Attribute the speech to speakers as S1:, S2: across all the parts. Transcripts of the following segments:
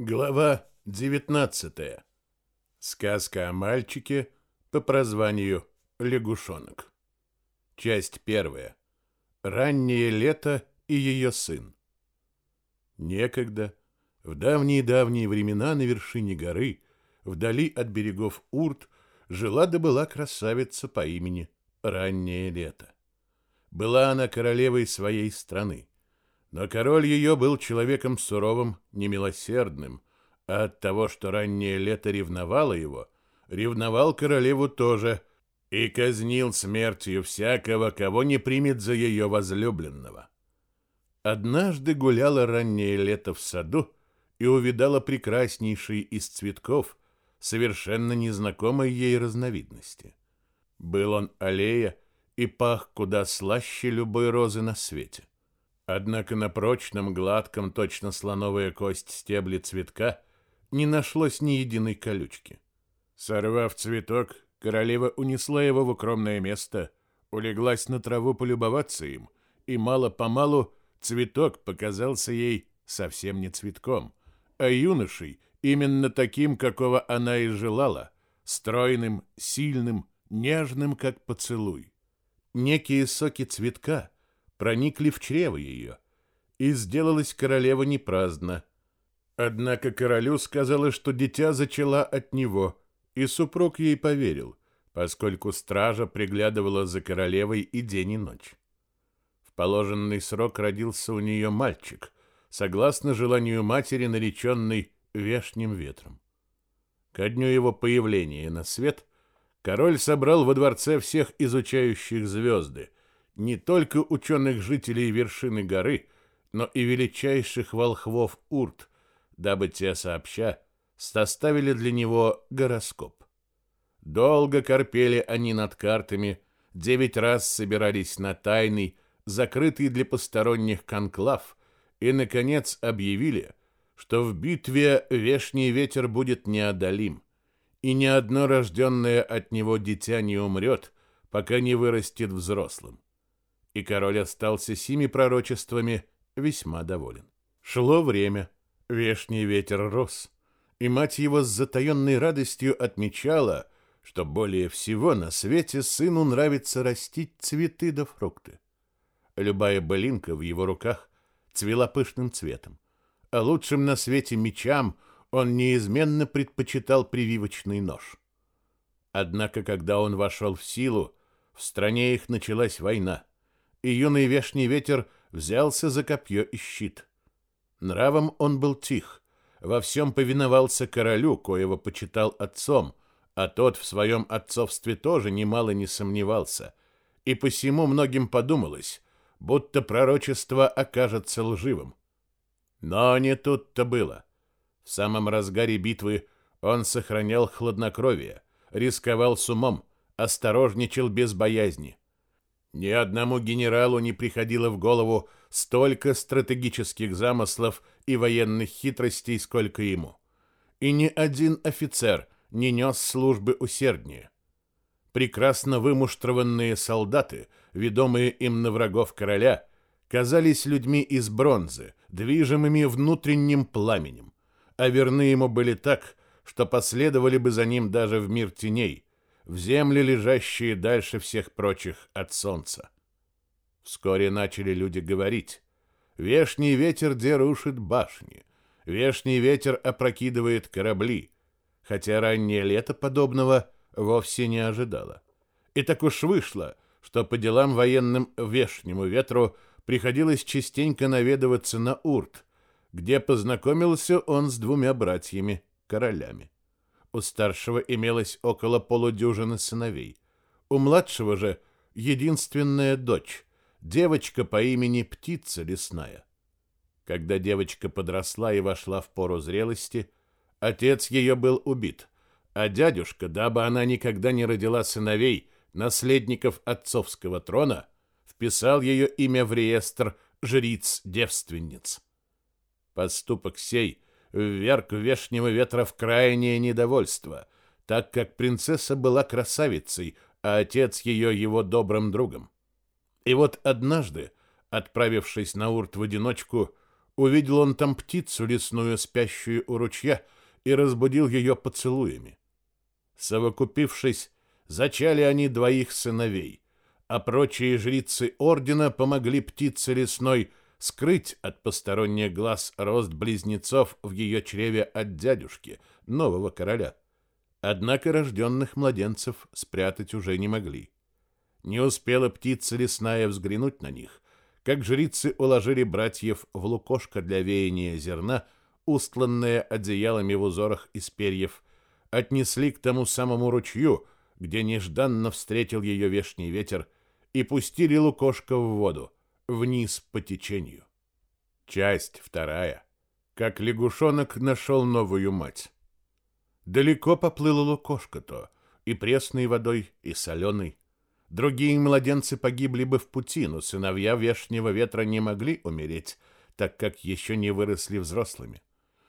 S1: Глава 19. Сказка о мальчике по прозванию Лягушонок. Часть первая. Раннее лето и ее сын. Некогда, в давние-давние времена на вершине горы, вдали от берегов Урт, жила да была красавица по имени Раннее лето. Была она королевой своей страны. Но король ее был человеком суровым, немилосердным, а от того, что раннее лето ревновало его, ревновал королеву тоже и казнил смертью всякого, кого не примет за ее возлюбленного. Однажды гуляла раннее лето в саду и увидала прекраснейший из цветков, совершенно незнакомой ей разновидности. Был он аллея и пах куда слаще любой розы на свете. Однако на прочном, гладком, точно слоновая кость стебле цветка не нашлось ни единой колючки. Сорвав цветок, королева унесла его в укромное место, улеглась на траву полюбоваться им, и мало-помалу цветок показался ей совсем не цветком, а юношей, именно таким, какого она и желала, стройным, сильным, нежным, как поцелуй. Некие соки цветка — проникли в чрево ее, и сделалась королева непраздна. Однако королю сказала, что дитя зачала от него, и супруг ей поверил, поскольку стража приглядывала за королевой и день и ночь. В положенный срок родился у нее мальчик, согласно желанию матери, нареченный вешним ветром. Ко дню его появления на свет король собрал во дворце всех изучающих звезды, не только ученых-жителей вершины горы, но и величайших волхвов Урт, дабы те сообща составили для него гороскоп. Долго корпели они над картами, девять раз собирались на тайный, закрытый для посторонних конклав, и, наконец, объявили, что в битве вешний ветер будет неодолим, и ни одно рожденное от него дитя не умрет, пока не вырастет взрослым и король остался сими пророчествами весьма доволен. Шло время, вешний ветер рос, и мать его с затаенной радостью отмечала, что более всего на свете сыну нравится растить цветы да фрукты. Любая былинка в его руках цвела пышным цветом, а лучшим на свете мечам он неизменно предпочитал прививочный нож. Однако, когда он вошел в силу, в стране их началась война — и юный вешний ветер взялся за копье и щит. Нравом он был тих, во всем повиновался королю, коего почитал отцом, а тот в своем отцовстве тоже немало не сомневался, и посему многим подумалось, будто пророчество окажется лживым. Но не тут-то было. В самом разгаре битвы он сохранял хладнокровие, рисковал с умом, осторожничал без боязни. Ни одному генералу не приходило в голову столько стратегических замыслов и военных хитростей, сколько ему. И ни один офицер не нес службы усерднее. Прекрасно вымуштрованные солдаты, ведомые им на врагов короля, казались людьми из бронзы, движимыми внутренним пламенем, а верны ему были так, что последовали бы за ним даже в мир теней, в земли, лежащие дальше всех прочих от солнца. Вскоре начали люди говорить. Вешний ветер дерушит башни, вешний ветер опрокидывает корабли, хотя раннее лето подобного вовсе не ожидало. И так уж вышло, что по делам военным вешнему ветру приходилось частенько наведываться на Урт, где познакомился он с двумя братьями-королями. У старшего имелось около полудюжины сыновей. У младшего же единственная дочь, девочка по имени Птица Лесная. Когда девочка подросла и вошла в пору зрелости, отец ее был убит, а дядюшка, дабы она никогда не родила сыновей, наследников отцовского трона, вписал ее имя в реестр жриц-девственниц. Поступок сей вверг вешнего ветра в крайнее недовольство, так как принцесса была красавицей, а отец ее его добрым другом. И вот однажды, отправившись на урт в одиночку, увидел он там птицу лесную, спящую у ручья, и разбудил ее поцелуями. Совокупившись, зачали они двоих сыновей, а прочие жрицы ордена помогли птице лесной скрыть от посторонних глаз рост близнецов в ее чреве от дядюшки, нового короля. Однако рожденных младенцев спрятать уже не могли. Не успела птица лесная взглянуть на них, как жрицы уложили братьев в лукошко для веяния зерна, устланное одеялами в узорах из перьев, отнесли к тому самому ручью, где нежданно встретил ее вешний ветер, и пустили лукошко в воду, вниз по течению. Часть вторая. Как лягушонок нашел новую мать. Далеко поплыло лукошко-то, и пресной водой, и соленой. Другие младенцы погибли бы в пути, но сыновья вешнего ветра не могли умереть, так как еще не выросли взрослыми.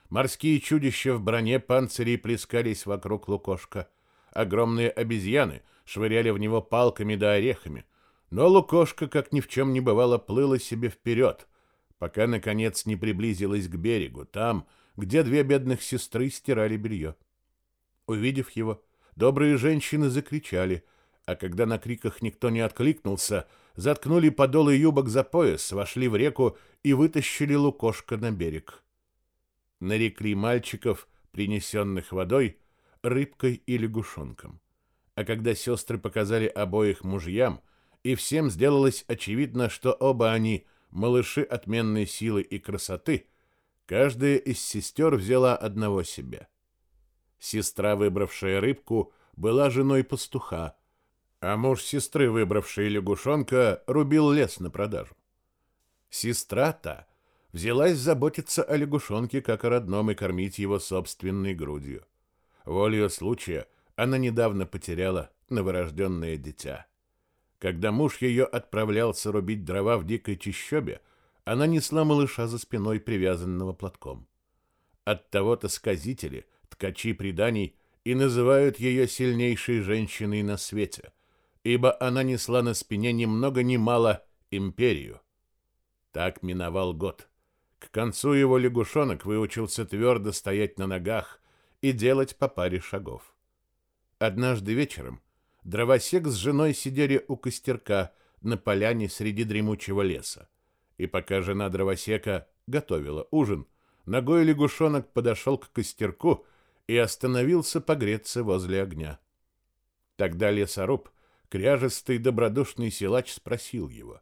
S1: Морские чудища в броне панцирей плескались вокруг лукошка. Огромные обезьяны швыряли в него палками да орехами. Но лукошка, как ни в чем не бывало, плыла себе вперед, пока, наконец, не приблизилась к берегу, там, где две бедных сестры стирали белье. Увидев его, добрые женщины закричали, а когда на криках никто не откликнулся, заткнули подолы юбок за пояс, вошли в реку и вытащили лукошко на берег. Нарекли мальчиков, принесенных водой, рыбкой и лягушонком. А когда сестры показали обоих мужьям, и всем сделалось очевидно, что оба они малыши отменной силы и красоты, каждая из сестер взяла одного себе. Сестра, выбравшая рыбку, была женой пастуха, а муж сестры, выбравший лягушонка, рубил лес на продажу. Сестра-то взялась заботиться о лягушонке как о родном и кормить его собственной грудью. Волею случая она недавно потеряла новорожденное дитя. Когда муж ее отправлялся рубить дрова в дикой чащобе, она несла малыша за спиной, привязанного платком. От того-то сказители, ткачи преданий, и называют ее сильнейшей женщиной на свете — ибо она несла на спине ни много ни мало империю. Так миновал год. К концу его лягушонок выучился твердо стоять на ногах и делать по паре шагов. Однажды вечером дровосек с женой сидели у костерка на поляне среди дремучего леса. И пока жена дровосека готовила ужин, ногой лягушонок подошел к костерку и остановился погреться возле огня. Тогда лесоруб кряжестый добродушный силач спросил его.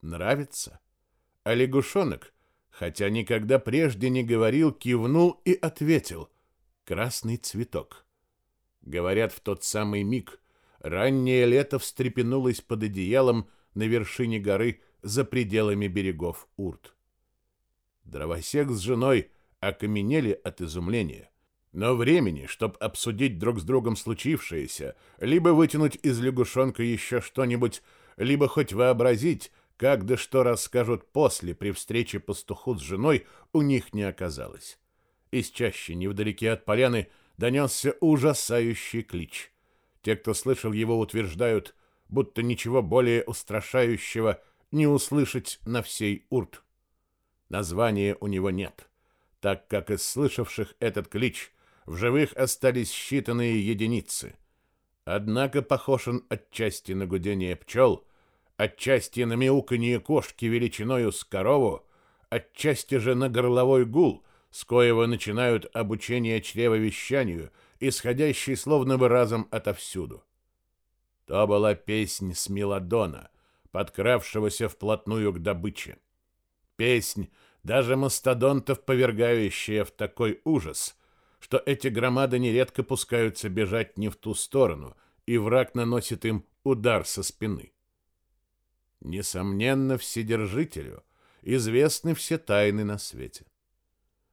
S1: «Нравится?» А лягушонок, хотя никогда прежде не говорил, кивнул и ответил. «Красный цветок». Говорят, в тот самый миг раннее лето встрепенулось под одеялом на вершине горы за пределами берегов Урт. Дровосек с женой окаменели от изумления. Но времени, чтобы обсудить друг с другом случившееся, либо вытянуть из лягушонка еще что-нибудь, либо хоть вообразить, как да что расскажут после при встрече пастуху с женой, у них не оказалось. Из чаще невдалеке от поляны донесся ужасающий клич. Те, кто слышал его, утверждают, будто ничего более устрашающего не услышать на всей урт. Названия у него нет, так как из слышавших этот клич в живых остались считанные единицы. Однако похож он отчасти на гудение пчел, отчасти на мяуканье кошки величиною с корову, отчасти же на горловой гул, с коего начинают обучение чревовещанию, исходящий словно бы разом отовсюду. То была песнь Смелодона, подкравшегося вплотную к добыче. Песнь, даже мастодонтов повергающая в такой ужас — что эти громады нередко пускаются бежать не в ту сторону, и враг наносит им удар со спины. Несомненно, Вседержителю известны все тайны на свете.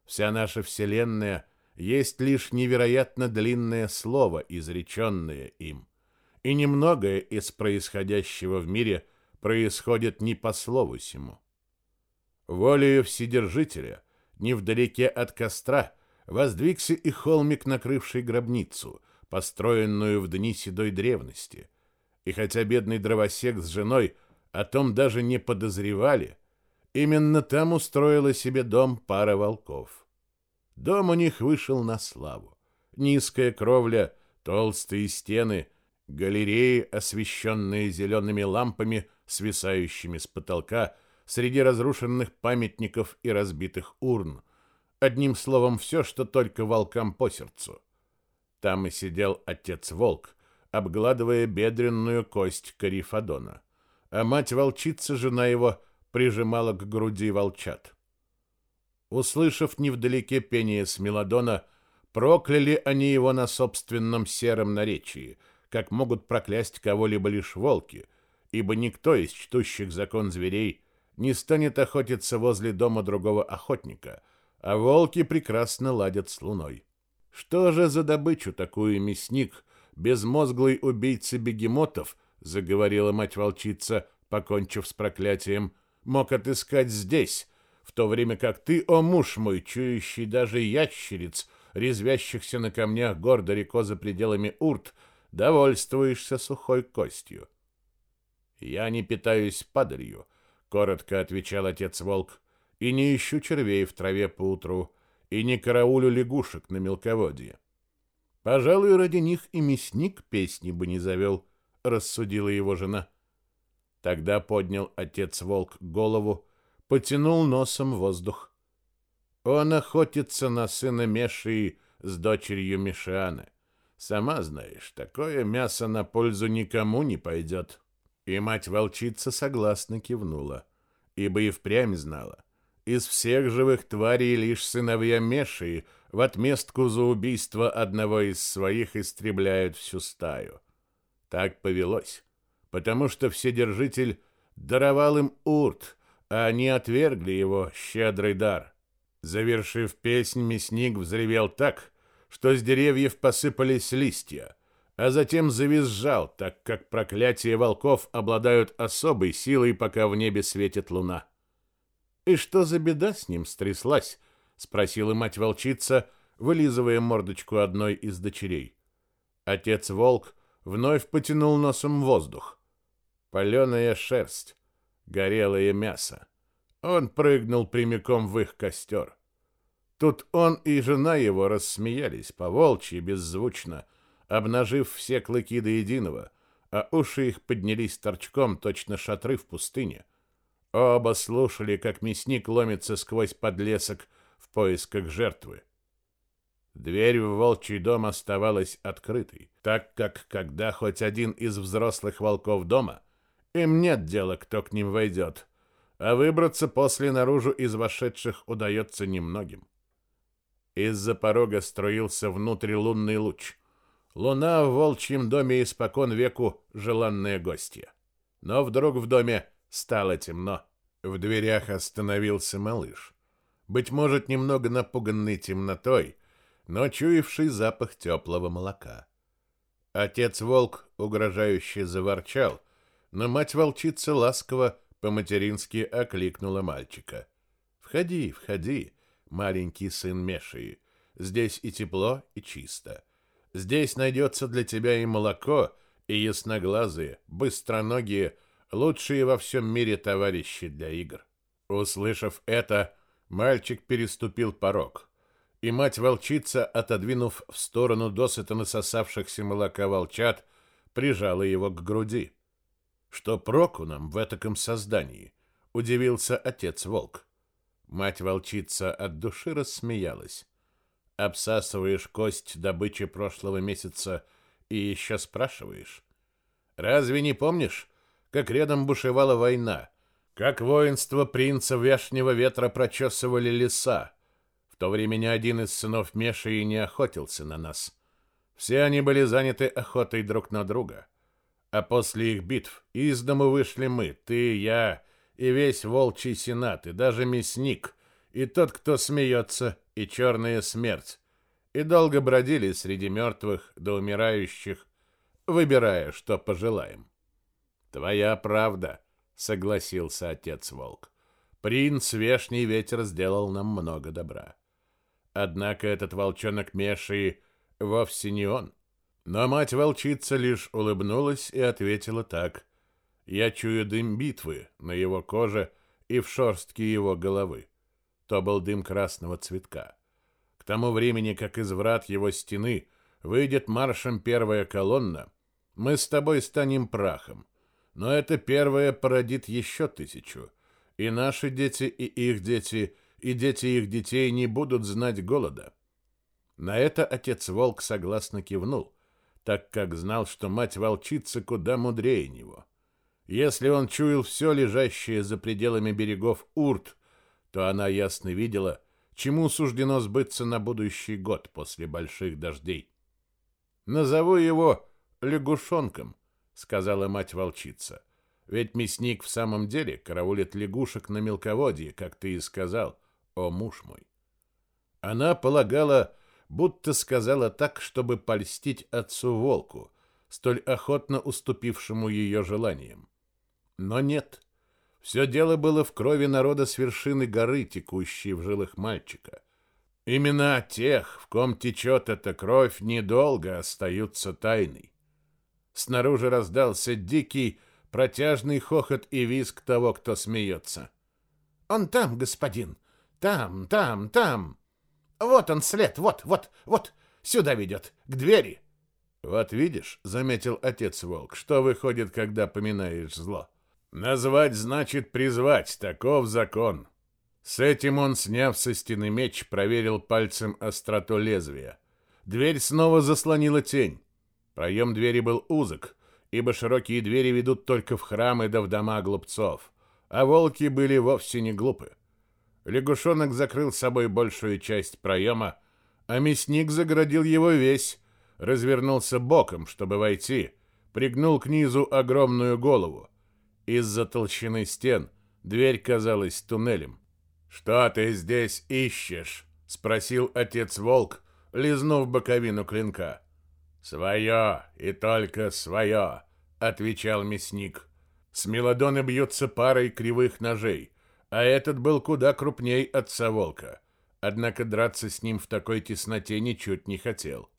S1: Вся наша Вселенная есть лишь невероятно длинное слово, изреченное им, и немногое из происходящего в мире происходит не по слову сему. Волею Вседержителя, невдалеке от костра, воздвигся и холмик, накрывший гробницу, построенную в дни седой древности. И хотя бедный дровосек с женой о том даже не подозревали, Именно там устроила себе дом пара волков. Дом у них вышел на славу. Низкая кровля, толстые стены, галереи, освещенные зелеными лампами, свисающими с потолка, среди разрушенных памятников и разбитых урн. Одним словом, все, что только волкам по сердцу. Там и сидел отец-волк, обгладывая бедренную кость Карифадона. А мать-волчица, жена его, прижимала к груди волчат. Услышав невдалеке пение Смелодона, прокляли они его на собственном сером наречии, как могут проклясть кого-либо лишь волки, ибо никто из чтущих закон зверей не станет охотиться возле дома другого охотника, а волки прекрасно ладят с луной. Что же за добычу такую мясник, безмозглый убийца бегемотов, заговорила мать-волчица, покончив с проклятием, мог отыскать здесь, в то время как ты, о муж мой, чующий даже ящериц, резвящихся на камнях гор далеко за пределами урт, довольствуешься сухой костью. Я не питаюсь падалью, коротко отвечал отец волк, и не ищу червей в траве поутру, и не караулю лягушек на мелководье. Пожалуй, ради них и мясник песни бы не завел, рассудила его жена. Тогда поднял отец волк голову, потянул носом воздух. Он охотится на сына Мешии с дочерью Мишианы. Сама знаешь, такое мясо на пользу никому не пойдет. И мать-волчица согласно кивнула, ибо и впрямь знала. Из всех живых тварей лишь сыновья Мешии в отместку за убийство одного из своих истребляют всю стаю. Так повелось, потому что Вседержитель даровал им урт, а они отвергли его щедрый дар. Завершив песнь, мясник взревел так, что с деревьев посыпались листья, а затем завизжал, так как проклятия волков обладают особой силой, пока в небе светит луна. «И что за беда с ним стряслась?» — спросила мать-волчица, вылизывая мордочку одной из дочерей. Отец-волк вновь потянул носом воздух. Паленая шерсть, горелое мясо. Он прыгнул прямиком в их костер. Тут он и жена его рассмеялись по-волчьи беззвучно, обнажив все клыки до единого, а уши их поднялись торчком, точно шатры в пустыне. Оба слушали, как мясник ломится сквозь подлесок в поисках жертвы. Дверь в волчий дом оставалась открытой, так как, когда хоть один из взрослых волков дома — им нет дела, кто к ним войдет, а выбраться после наружу из вошедших удается немногим. Из-за порога струился внутрь лунный луч. Луна в волчьем доме испокон веку желанная гостья. Но вдруг в доме стало темно. В дверях остановился малыш. Быть может, немного напуганный темнотой, но чуявший запах теплого молока. Отец-волк угрожающе заворчал — но мать-волчица ласково по-матерински окликнула мальчика. «Входи, входи, маленький сын Мешии. Здесь и тепло, и чисто. Здесь найдется для тебя и молоко, и ясноглазые, быстроногие, лучшие во всем мире товарищи для игр». Услышав это, мальчик переступил порог, и мать-волчица, отодвинув в сторону досыта насосавшихся молока волчат, прижала его к груди. Что проку нам в этаком создании? Удивился отец-волк. Мать-волчица от души рассмеялась. Обсасываешь кость добычи прошлого месяца и еще спрашиваешь? Разве не помнишь, как рядом бушевала война, как воинство принца Вешнего Ветра прочесывали леса? В то время ни один из сынов Меши и не охотился на нас. Все они были заняты охотой друг на друга. А после их битв из дому вышли мы, ты, я и весь волчий сенат, и даже мясник, и тот, кто смеется, и черная смерть. И долго бродили среди мертвых да умирающих, выбирая, что пожелаем. Твоя правда, согласился отец волк. Принц Вешний Ветер сделал нам много добра. Однако этот волчонок Меши вовсе не он. Но мать-волчица лишь улыбнулась и ответила так. «Я чую дым битвы на его коже и в шорстке его головы. То был дым красного цветка. К тому времени, как из врат его стены выйдет маршем первая колонна, мы с тобой станем прахом. Но это первое породит еще тысячу. И наши дети, и их дети, и дети их детей не будут знать голода. На это отец Волк согласно кивнул, так как знал, что мать-волчица куда мудрее него. Если он чуял все лежащее за пределами берегов Урт, то она ясно видела, чему суждено сбыться на будущий год после больших дождей. «Назову его лягушонком», — сказала мать-волчица. «Ведь мясник в самом деле караулит лягушек на мелководье, как ты и сказал, о муж мой». Она полагала, будто сказала так, чтобы польстить отцу-волку, столь охотно уступившему ее желаниям. Но нет. Все дело было в крови народа с вершины горы, текущей в жилах мальчика. Имена тех, в ком течет эта кровь, недолго остаются тайной. Снаружи раздался дикий, протяжный хохот и визг того, кто смеется. «Он там, господин! Там, там, там! Вот он след, вот, вот, вот! Сюда ведет, к двери!» «Вот видишь», — заметил отец волк, — «что выходит, когда поминаешь зло?» Назвать значит призвать, таков закон. С этим он, сняв со стены меч, проверил пальцем остроту лезвия. Дверь снова заслонила тень. Проем двери был узок, ибо широкие двери ведут только в храмы да в дома глупцов, а волки были вовсе не глупы. Лягушонок закрыл собой большую часть проема, а мясник заградил его весь, развернулся боком, чтобы войти, пригнул к низу огромную голову. Из-за толщины стен дверь казалась туннелем. «Что ты здесь ищешь?» — спросил отец-волк, лизнув боковину клинка. «Свое и только свое», — отвечал мясник. Смелодоны бьются парой кривых ножей, а этот был куда крупней отца-волка. Однако драться с ним в такой тесноте ничуть не хотел.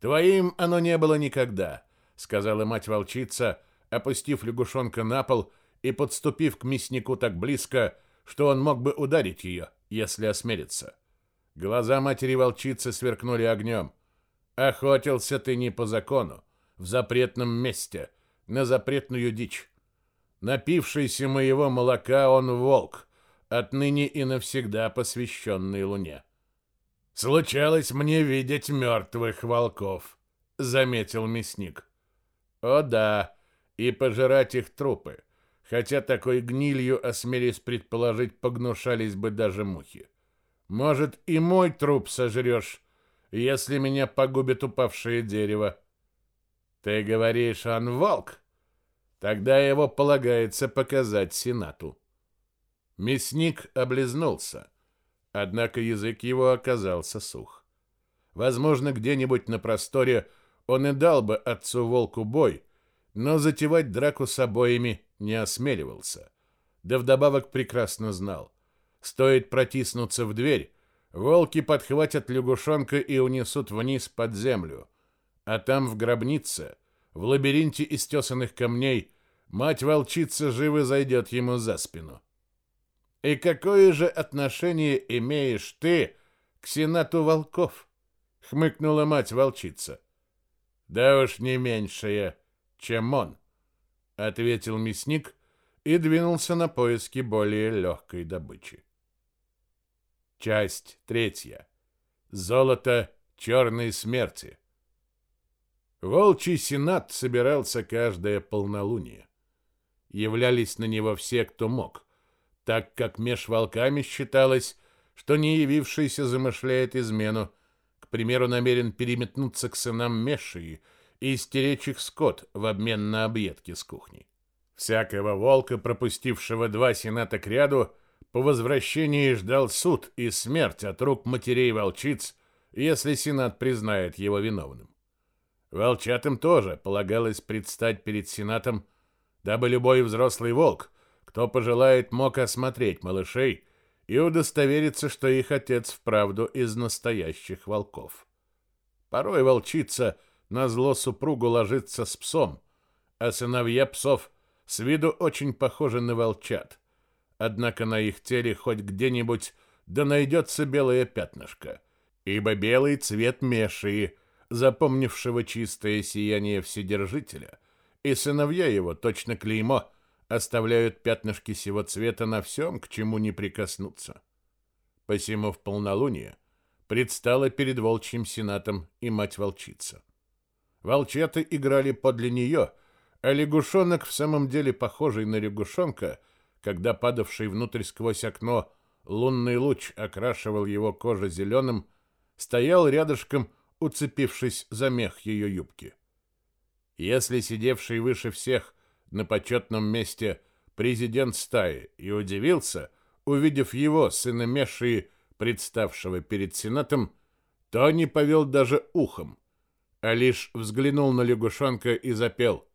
S1: «Твоим оно не было никогда», — сказала мать-волчица, опустив лягушонка на пол и подступив к мяснику так близко, что он мог бы ударить ее, если осмелится. Глаза матери-волчицы сверкнули огнем. «Охотился ты не по закону, в запретном месте, на запретную дичь. Напившийся моего молока он волк, отныне и навсегда посвященный луне. Случалось мне видеть мертвых волков», — заметил мясник. «О да, и пожирать их трупы, хотя такой гнилью, осмелись предположить, погнушались бы даже мухи. Может, и мой труп сожрешь, если меня погубит упавшее дерево. Ты говоришь, он волк? Тогда его полагается показать Сенату. Мясник облизнулся, однако язык его оказался сух. Возможно, где-нибудь на просторе он и дал бы отцу-волку бой, но затевать драку с обоими не осмеливался. Да вдобавок прекрасно знал. Стоит протиснуться в дверь, волки подхватят лягушонка и унесут вниз под землю. А там в гробнице, в лабиринте из тесанных камней, мать-волчица живо зайдет ему за спину. «И какое же отношение имеешь ты к сенату волков?» — хмыкнула мать-волчица. «Да уж не меньшее», чем он, ответил мясник и двинулся на поиски более легкой добычи. Часть третья. Золото черной смерти. Волчий сенат собирался каждое полнолуние. Являлись на него все, кто мог, так как меж волками считалось, что не явившийся замышляет измену, к примеру, намерен переметнуться к сынам Мешии – и стеречь их скот в обмен на объедки с кухни. Всякого волка, пропустившего два сената к ряду, по возвращении ждал суд и смерть от рук матерей-волчиц, если сенат признает его виновным. Волчатам тоже полагалось предстать перед сенатом, дабы любой взрослый волк, кто пожелает, мог осмотреть малышей и удостовериться, что их отец вправду из настоящих волков. Порой волчица – на зло супругу ложится с псом, а сыновья псов с виду очень похожи на волчат. однако на их теле хоть где-нибудь да найдется белое пятнышко, ибо белый цвет Мешии, запомнившего чистое сияние Вседержителя, и сыновья его, точно клеймо, оставляют пятнышки сего цвета на всем, к чему не прикоснуться. Посему в полнолуние предстала перед волчьим сенатом и мать-волчица. Волчата играли подле нее, а лягушонок, в самом деле похожий на лягушонка, когда падавший внутрь сквозь окно лунный луч окрашивал его кожу зеленым, стоял рядышком, уцепившись за мех ее юбки. Если сидевший выше всех на почетном месте президент стаи и удивился, увидев его, сына Мешии, представшего перед Сенатом, то не повел даже ухом, а лишь взглянул на лягушонка и запел.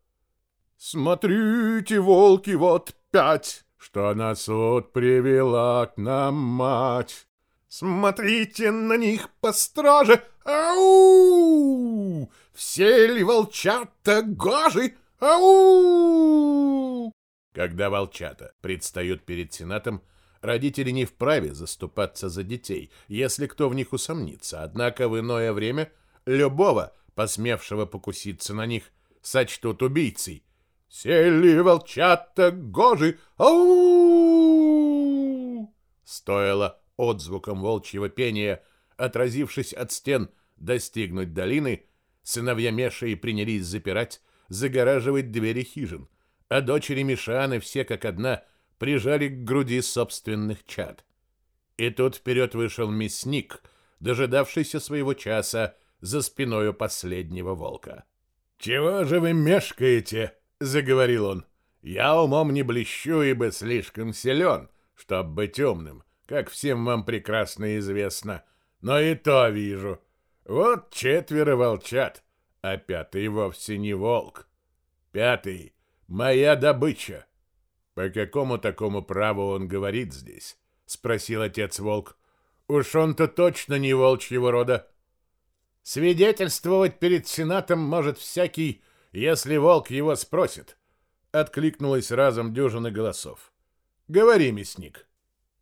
S1: «Смотрите, волки, вот пять, что на суд привела к нам мать. Смотрите на них построже, ау! Все ли волчата гожи, ау!» Когда волчата предстают перед Сенатом, Родители не вправе заступаться за детей, если кто в них усомнится. Однако в иное время любого, посмевшего покуситься на них, сочтут убийцей. «Сели волчата гожи! Ау!» Стоило отзвуком волчьего пения, отразившись от стен, достигнуть долины, сыновья Меши принялись запирать, загораживать двери хижин, а дочери Мишаны все как одна прижали к груди собственных чад. И тут вперед вышел мясник, дожидавшийся своего часа за спиною последнего волка. «Чего же вы мешкаете?» — заговорил он. «Я умом не блещу, ибо слишком силен, чтоб быть умным, как всем вам прекрасно известно. Но и то вижу. Вот четверо волчат, а пятый вовсе не волк. Пятый — моя добыча. «По какому такому праву он говорит здесь?» — спросил отец Волк. «Уж он-то точно не волчьего рода». «Свидетельствовать перед Сенатом может всякий, если волк его спросит», — откликнулась разом дюжина голосов. «Говори, мясник».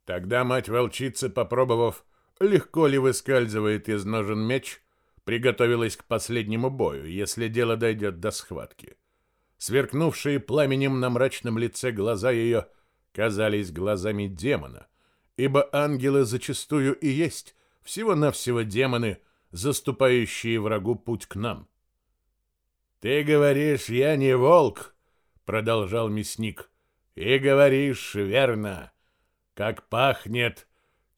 S1: Тогда мать-волчица, попробовав, легко ли выскальзывает из ножен меч, приготовилась к последнему бою, если дело дойдет до схватки. Сверкнувшие пламенем на мрачном лице глаза ее казались глазами демона, ибо ангелы зачастую и есть всего-навсего демоны, заступающие врагу путь к нам. «Ты говоришь, я не волк», — продолжал мясник, — «и говоришь верно. Как пахнет,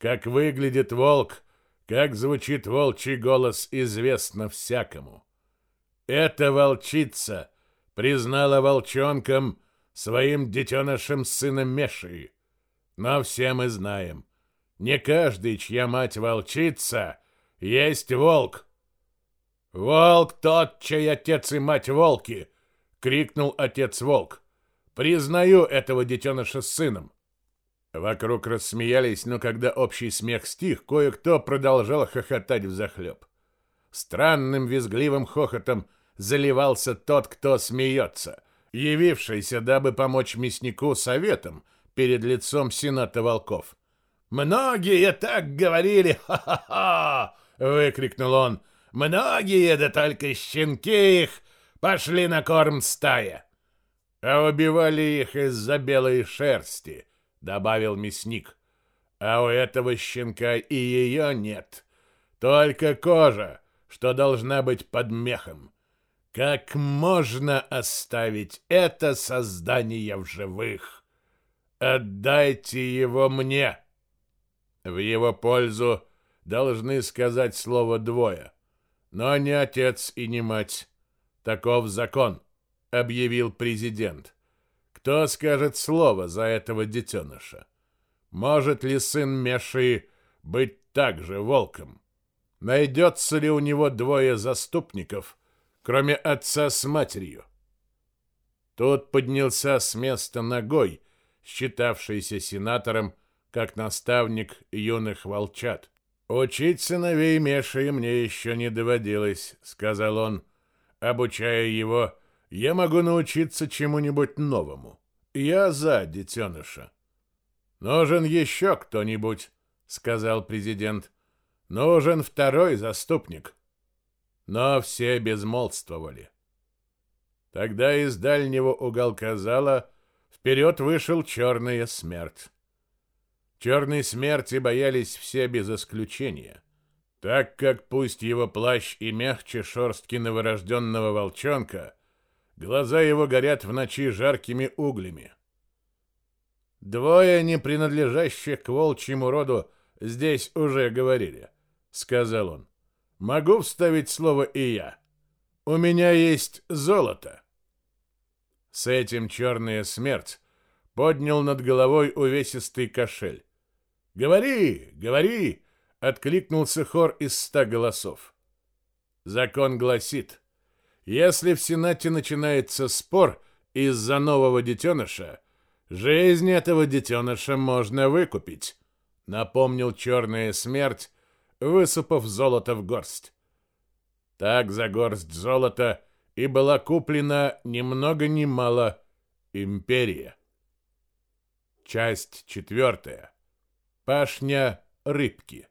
S1: как выглядит волк, как звучит волчий голос, известно всякому. Это волчица — признала волчонком своим детенышем сыном Меши. Но все мы знаем, не каждый, чья мать волчица, есть волк. «Волк тот, чей отец и мать волки!» — крикнул отец-волк. «Признаю этого детеныша с сыном!» Вокруг рассмеялись, но когда общий смех стих, кое-кто продолжал хохотать взахлеб. Странным визгливым хохотом — заливался тот, кто смеется, явившийся, дабы помочь мяснику советом перед лицом Сената Волков. «Многие так говорили! Ха-ха-ха!» — выкрикнул он. «Многие, да только щенки их, пошли на корм стая!» «А убивали их из-за белой шерсти», — добавил мясник. «А у этого щенка и ее нет, только кожа, что должна быть под мехом. Как можно оставить это создание в живых? Отдайте его мне. В его пользу должны сказать слово двое, но не отец и не мать. Таков закон, объявил президент. Кто скажет слово за этого детеныша? Может ли сын Меши быть также волком? Найдется ли у него двое заступников — кроме отца с матерью. Тот поднялся с места ногой, считавшийся сенатором, как наставник юных волчат. «Учить сыновей Меши мне еще не доводилось», — сказал он. «Обучая его, я могу научиться чему-нибудь новому. Я за детеныша». Нужен еще кто-нибудь, сказал президент. Нужен второй заступник. Но все безмолвствовали. Тогда из дальнего уголка зала вперед вышел черная смерть. Черной смерти боялись все без исключения, так как пусть его плащ и мягче шерстки новорожденного волчонка, глаза его горят в ночи жаркими углями. Двое, не принадлежащих к волчьему роду, здесь уже говорили, сказал он. Могу вставить слово и я. У меня есть золото. С этим черная смерть поднял над головой увесистый кошель. «Говори, говори!» — откликнулся хор из ста голосов. Закон гласит, если в Сенате начинается спор из-за нового детеныша, жизнь этого детеныша можно выкупить, напомнил черная смерть, высыпав золото в горсть. Так за горсть золота и была куплена ни много ни мало империя. Часть четвертая. Пашня рыбки.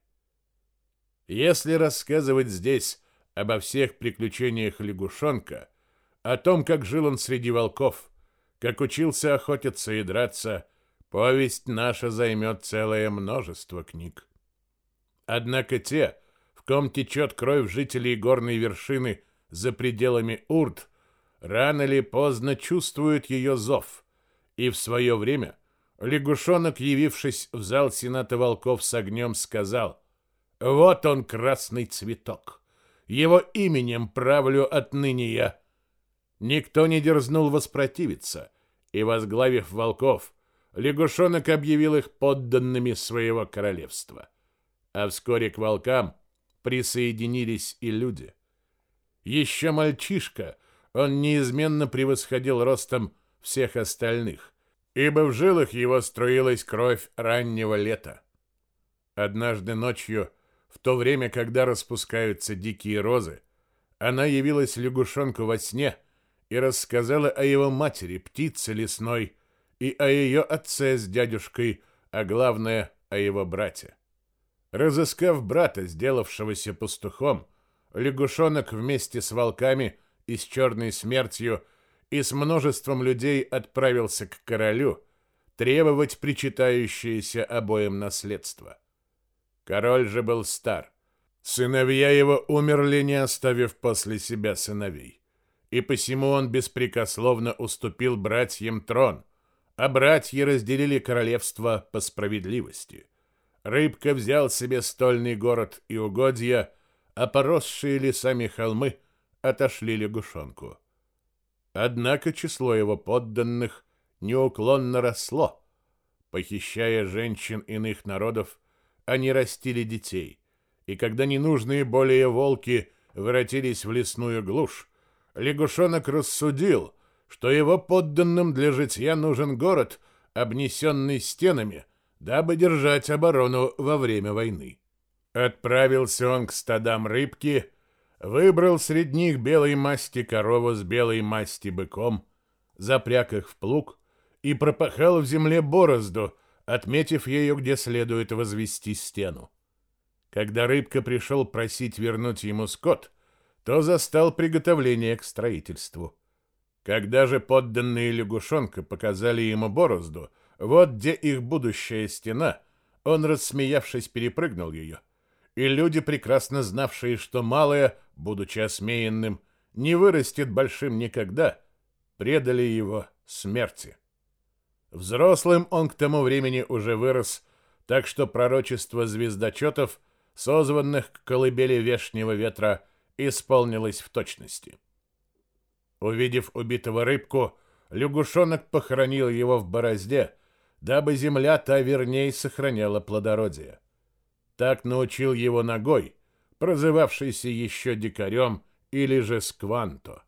S1: Если рассказывать здесь обо всех приключениях лягушонка, о том, как жил он среди волков, как учился охотиться и драться, повесть наша займет целое множество книг. Однако те, в ком течет кровь жителей горной вершины за пределами Урд, рано или поздно чувствуют ее зов, и в свое время лягушонок, явившись в зал Сената волков с огнем, сказал «Вот он, красный цветок! Его именем правлю отныне я!» Никто не дерзнул воспротивиться, и, возглавив волков, лягушонок объявил их подданными своего королевства. А вскоре к волкам присоединились и люди – еще мальчишка, он неизменно превосходил ростом всех остальных, ибо в жилах его струилась кровь раннего лета. Однажды ночью, в то время, когда распускаются дикие розы, она явилась лягушонку во сне и рассказала о его матери, птице лесной, и о ее отце с дядюшкой, а главное, о его брате. Разыскав брата, сделавшегося пастухом, лягушонок вместе с волками и с черной смертью и с множеством людей отправился к королю требовать причитающееся обоим наследство. Король же был стар. Сыновья его умерли, не оставив после себя сыновей. И посему он беспрекословно уступил братьям трон, а братья разделили королевство по справедливости. Рыбка взял себе стольный город и угодья, а поросшие лесами холмы отошли лягушонку. Однако число его подданных неуклонно росло. Похищая женщин иных народов, они растили детей, и когда ненужные более волки воротились в лесную глушь, лягушонок рассудил, что его подданным для житья нужен город, обнесенный стенами, дабы держать оборону во время войны. Отправился он к стадам рыбки, выбрал среди них белой масти корову с белой масти быком, запряг их в плуг и пропахал в земле борозду, отметив ее, где следует возвести стену. Когда рыбка пришел просить вернуть ему скот, то застал приготовление к строительству. Когда же подданные лягушонка показали ему борозду, вот где их будущая стена, он, рассмеявшись, перепрыгнул ее — и люди, прекрасно знавшие, что малое, будучи осмеянным, не вырастет большим никогда, предали его смерти. Взрослым он к тому времени уже вырос, так что пророчество звездочетов, созванных к колыбели вешнего ветра, исполнилось в точности. Увидев убитого рыбку, лягушонок похоронил его в борозде, дабы земля та верней сохраняла плодородие. Так научил его ногой, прозывавшийся еще дикарем или же скванто.